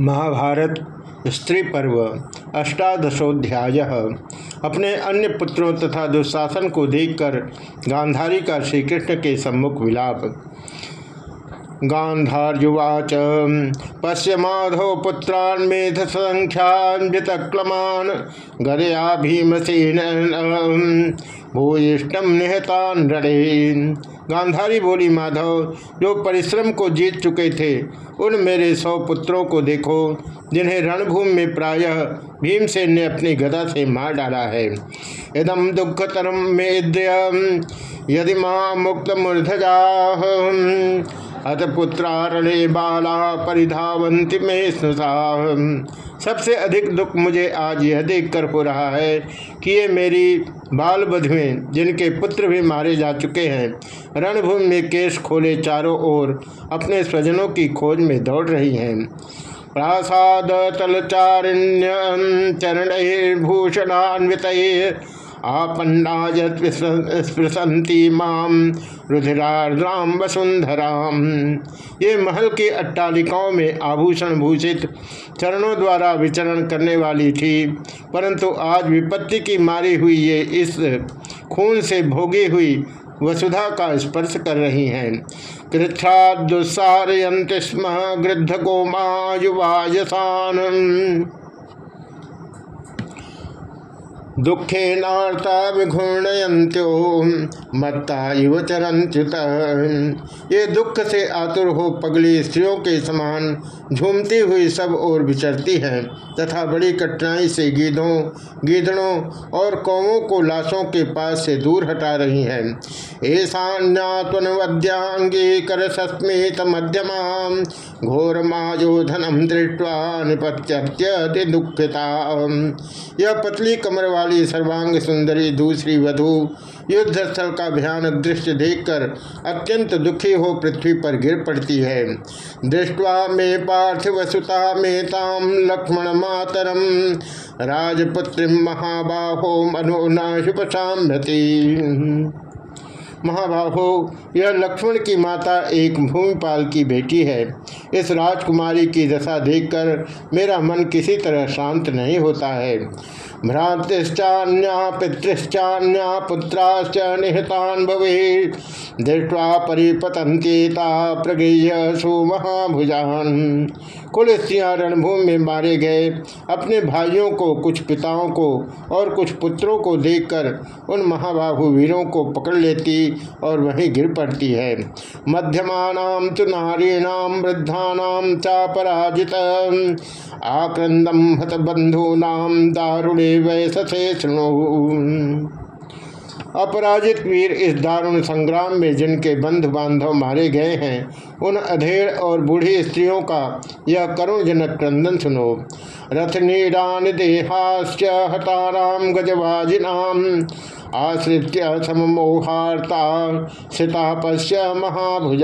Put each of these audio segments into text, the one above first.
महाभारत स्त्री पर्व, अष्टादशोध्याय। अपने अन्य पुत्रों तथा दुशासन को देखकर गांधारी का श्रीकृष्ण के सम्मुख विलाप। गांधार्युवाच पश्य माधव पुत्रान् मेध संख्यान्वितक्लमान गदया भीमसेन भूयिष्टम निहतान रणेन गांधारी बोली, माधव, जो परिश्रम को जीत चुके थे, उन मेरे सौ पुत्रों को देखो, जिन्हें रणभूमि में प्रायः भीमसेन ने अपनी गदा से मार डाला है। इदम दुखतरम मेद्य, यदि माँ मुक्त मूर्धजा। अत पुत्रारणे बाला परिधावंति में सबसे अधिक दुख मुझे आज यह देखकर हो रहा है कि ये मेरी बाल बधुएँ जिनके पुत्र भी मारे जा चुके हैं, रणभूमि में केश खोले चारों ओर अपने स्वजनों की खोज में दौड़ रही हैं। प्रासाद चरण भूषणान्वित आपन्नाजस्पृशंती माम रुधिराम वसुंधराम ये महल के अट्टालिकाओं में आभूषण भूषित चरणों द्वारा विचरण करने वाली थी, परंतु आज विपत्ति की मारी हुई ये इस खून से भोगी हुई वसुधा का स्पर्श कर रही हैं। कृच्छा दुस्सारयंत स्म गृद्ध गोमायुवायसान दुखेनार्ता विघूर्णयंत्यो मत्ता युव चरंत्युत ये दुख से आतुर हो पगली स्त्रियों के समान, झूमती हुई सब और विचरती हैं, तथा बड़ी कठिनाई से गीधों, गीधड़ों और कौमों को लाशों के पास से दूर हटा रही हैं। ऐसान्यात्वनवद्यांगी कर सस्मित मध्यमा घोर मायोधनम दृष्टवा निपत्यत्य दुखिता। यह पतली कमर वाली सर्वांग सुंदरी दूसरी वधु युद्ध स्थल का भयानक दृश्य देखकर अत्यंत दुखी हो पृथ्वी पर गिर पड़ती है। दृष्टवा में पार्थिव सुता में ताम लक्ष्मण मातरम राजपुत्री महाबाहो मनो न शुभ महाबाहो यह लक्ष्मण की माता एक भूमिपाल की बेटी है। इस राजकुमारी की दशा देखकर मेरा मन किसी तरह शांत नहीं होता है। भ्रातृश्चान्या पितृश्चान्या पुत्राश्च निहतान भवे दृष्टवा परिपतंतेता प्रगेय सुमहाभुजान। कुल स्त्रियाँ रणभूमि में मारे गए। अपने भाइयों को, कुछ पिताओं को और कुछ पुत्रों को देखकर उन महाबाहु वीरों को पकड़ लेती। और वहीं गिर पड़ती है। मध्यमान तो नारीणाम वृद्धानाम चा पराजित आक्रंदम हत बंधूनाम दारुणे सुनो अपराजित वीर इस दारुण संग्राम में जिनके बंध बांधव मारे गए हैं, उन अधेड़ और बूढ़ी स्त्रियों का यह करुणजनक क्रंदन सुनो। रथनीडान देहाश्च हताराम गजवाजिनाम आश्रित्य समोहार्ता सीतापस्य महाभुज।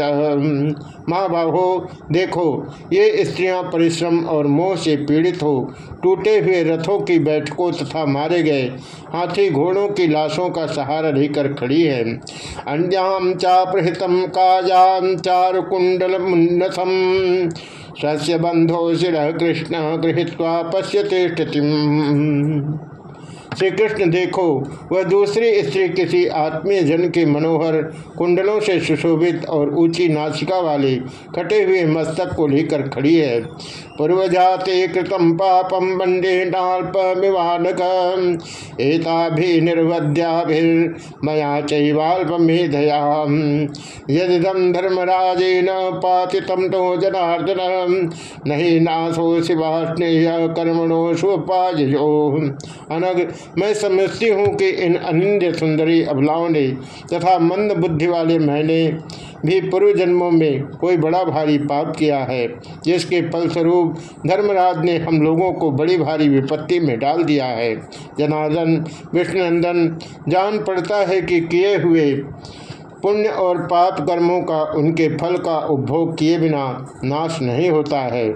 महाबाहो, देखो, ये स्त्रियाँ परिश्रम और मोह से पीड़ित हो, टूटे हुए रथों की बैठकों तथा मारे गए हाथी घोड़ों की लाशों का सहारा लेकर खड़ी है। अन्याम चाप्रहितम काजाम चारु कुंडल मुन्नसम सस्य बंधो शिव कृष्ण गृहत्वा तिष्ठति श्री कृष्ण देखो, वह दूसरी स्त्री किसी आत्मीय जन के मनोहर, कुंडलों से सुशोभित और ऊँची नासिका वाले, कटे हुए मस्तक को लेकर खड़ी है। पूर्वजाते कृतम पापम वंदे नाल्पमिवानक एताभि निर्वध्याभिर्मया चैवाल्पमेधया यदिदम धर्मराजेन पातितम तो जनार्दन, नहीं नाशो शिवाष्णेय कर्मणो शुपाजो अनग, मैं समझती हूँ कि इन अनिंद सुंदरी अबलाओं ने तथा मंद बुद्धि वाले मैंने भी पूर्व जन्मों में कोई बड़ा भारी पाप किया है, जिसके फलस्वरूप धर्मराज ने हम लोगों को बड़ी भारी विपत्ति में डाल दिया है। जनार्दन विष्णुनंदन, जान पड़ता है कि किए हुए पुण्य और पाप कर्मों का उनके फल का उपभोग किए बिना नाश नहीं होता है।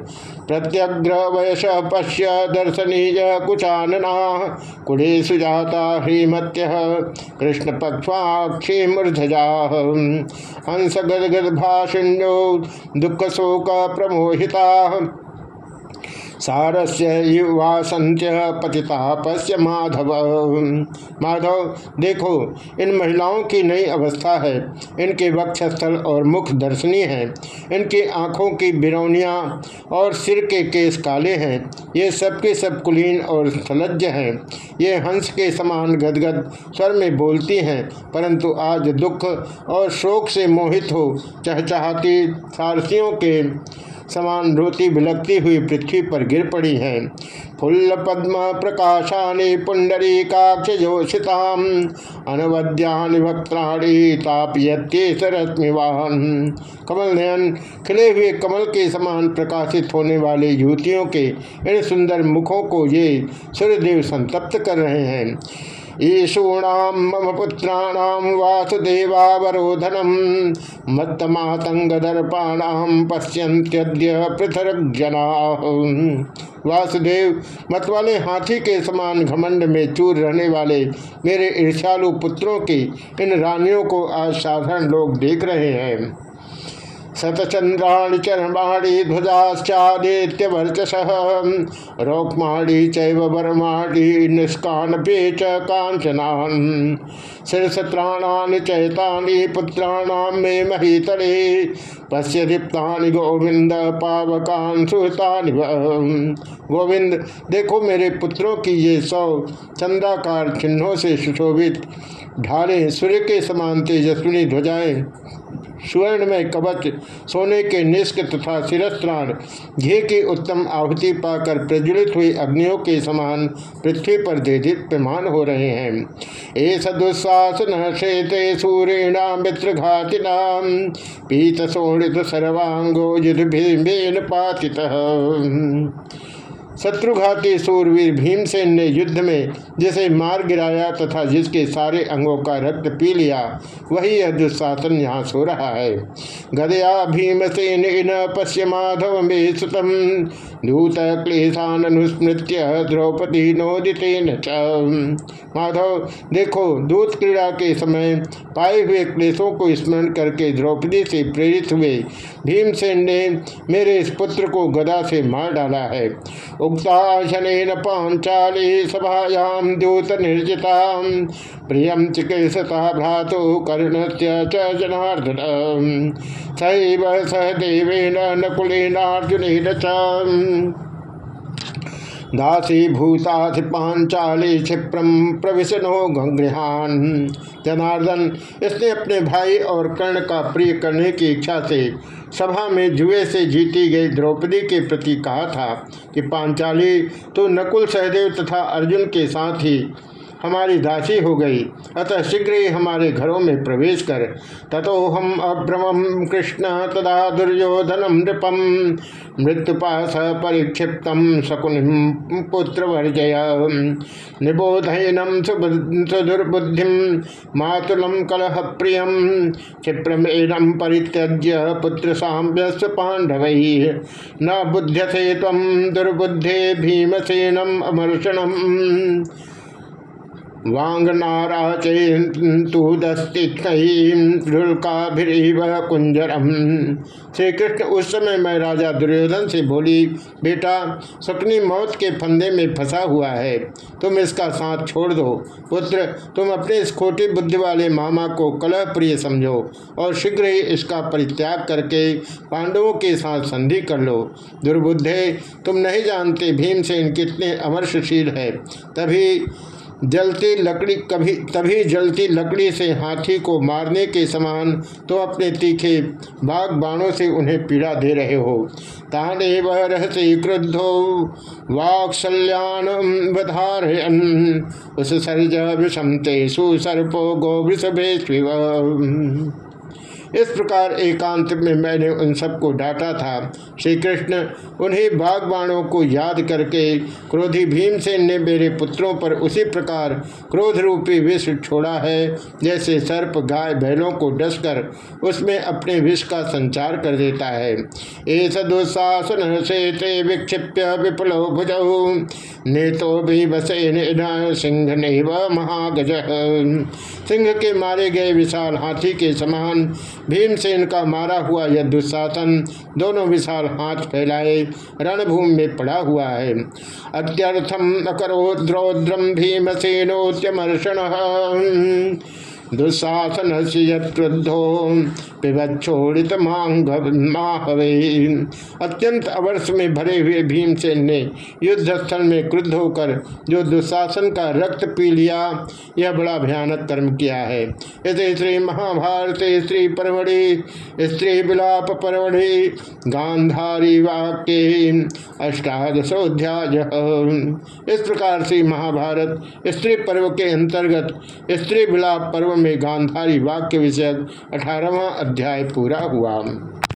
प्रत्यग्र वयस पश्य दर्शनीय कुचानना कुड़े सुजाता ह्रीमत्य कृष्ण पक्षाक्षी मूर्धजा हंस गदगद भाषिण्यो दुख शोक प्रमोहिता सारस्य युवासंत्य पतिता पश्य माधव। माधव, देखो, इन महिलाओं की नई अवस्था है। इनके वक्षस्थल और मुख दर्शनीय है। इनकी आँखों की बिरौनियाँ और सिर के केस काले हैं। ये सबके सब कुलीन और स्थलज हैं। ये हंस के समान गदगद स्वर में बोलती हैं, परंतु आज दुख और शोक से मोहित हो, चहचहाती सारसियों के समान रोती बिलकती हुई पृथ्वी पर गिर पड़ी हैं। फुल्ल पद्म प्रकाशानि पुंडरी काक्ष जोषिताम अनवद्यानि वक्त्राणी तापयत्ये सरस्मिवाहन कमल नयन खिले हुए कमल के समान प्रकाशित होने वाले युवतियों के इन सुंदर मुखों को ये सूर्यदेव संतप्त कर रहे हैं। ईशूणाम मम पुत्राणाम वासुदेवावरोधनम मत्तमातंगदर्पाणाम पश्यंत्यद्य पृथक जना वासुदेव, मतवाले हाथी के समान घमंड में चूर रहने वाले मेरे ईर्षालु पुत्रों की इन रानियों को आज साधारण लोग देख रहे हैं। शतचंद्राणी चरमाणी ध्वजाश्चादित्य वर्चस रोक्माणी चैव निष्कान पेच कांचनान शीर्षत्राणानि चैतानि पुत्राणाम मे महीतले। पश्य दीप्तानि गोविंद पावकान गोविंद देखो मेरे पुत्रों की ये सौ चंद्राकार चिन्हों से सुशोभित। ढाले सूर्य के समान तेजस्विनी ध्वजाएँ। स्वर्ण में कवच, सोने के निष्क तथा शिरस्त्राण, घी की उत्तम आहुति पाकर प्रज्वलित हुई अग्नियों के समान पृथ्वी पर दीप्यमान हो रहे हैं। ऐस दुस्साहसन शेते सूर्यणा मित्रघातिना पीत सोणित सर्वांगो युद्ध भीमेन पातित। शत्रुघाती सूरवीर भीमसेन ने युद्ध में जिसे मार गिराया तथा जिसके सारे अंगों का रक्त पी लिया, वही यह दुशासन यहाँ सो रहा है। गदया भीमसेन इन पश्य माधव में सुतम। दूत क्लेशान अनुस्मृत्य द्रौपदी नोदितेन माधव, देखो दूत क्रीड़ा के समय पाए हुए क्लेशों को स्मरण करके द्रौपदी से प्रेरित हुए भीमसेन ने मेरे इस पुत्र को गदा से मार डाला है। उक्ता शनेन पांचाली सभायाम द्यूत निर्जिता प्रियम चिकित्सता भ्रातु कर्ण से जनार्दन सैव सहदेवेन नकुलेनार्जुन दासी भूताधि पांचाली क्षिप्रम प्रविशनो गृहान जनार्दन, इसने अपने भाई और कर्ण का प्रिय करने की इच्छा से सभा में जुए से जीती गई द्रौपदी के प्रति कहा था कि पांचाली तो नकुल सहदेव तथा अर्जुन के साथ ही हमारी दासी हो गई। अतः शीघ्र ही हमारे घरों में प्रवेश कर। ततो हम अभ्रम कृष्ण तदा दुर्योधनम नृपम मृत्युपास परिक्षिप्त शकुनि पुत्र वर्जय निबोधनम सुदुर्बुद्धि मातुलम कलह प्रिय क्षिप्रमेणम परित्यज्य पुत्र साम्य पांडव न बुध्यसे तम दुर्बुद्धे भीमसेनम अमर्षणम। कुंजरम श्री कृष्ण उस समय मैं राजा दुर्योधन से बोली, बेटा, सपनी मौत के फंदे में फंसा हुआ है। तुम इसका साथ छोड़ दो। पुत्र, तुम अपने इस खोटी बुद्धि वाले मामा को कलह प्रिय समझो और शीघ्र ही इसका परित्याग करके पांडवों के साथ संधि कर लो। दुर्बुद्धे, तुम नहीं जानते भीमसेन कितने अमर्षशील है। तभी जलती लकड़ी कभी, तभी जलती लकड़ी से हाथी को मारने के समान तो अपने तीखे बाघ बाणों से उन्हें पीड़ा दे रहे हो। ताने वह रहते क्रुद्धो वाक्सल्यान बधार उस सर्ज विषम तेसु सुसर्पो गो वृषभे इस प्रकार एकांत में मैंने उन सबको डांटा था। श्री कृष्ण उन्हीं बागबाणों को याद करके क्रोधी भीमसेन ने मेरे पुत्रों पर उसी प्रकार क्रोध रूपी विष छोड़ा है, जैसे सर्प गाय बैलों को डसकर उसमें अपने विष का संचार कर देता है। एस से विक्षिप्य विपुलो भी बसे सिंह नहीं महागज। सिंह के मारे गए विशाल हाथी के समान भीमसेन का मारा हुआ यह दुशासन दोनों विशाल हाथ फैलाए, रणभूमि में पड़ा हुआ है। अत्यर्थम अकरो अकरोद्रौद्रम भीमसेनोत्यमर्षण। दुशासन से युद्धो पिबच्छोड़ित माहवे अत्यंत अवर्ष में भरे हुए भीमसेन ने युद्ध स्थल में क्रुद्ध होकर जो दुशासन का रक्त पी लिया, यह बड़ा भयानक कर्म किया है। इस श्री महाभारत स्त्री परमढ़ि स्त्री विलाप परमढ़ि गांधारी वाक्य अष्टादशोध्याय। इस प्रकार से महाभारत स्त्री पर्व के अंतर्गत स्त्री विलाप पर्व में गांधारी वाक्य विषय अठारहवा अध्याय पूरा हुआ।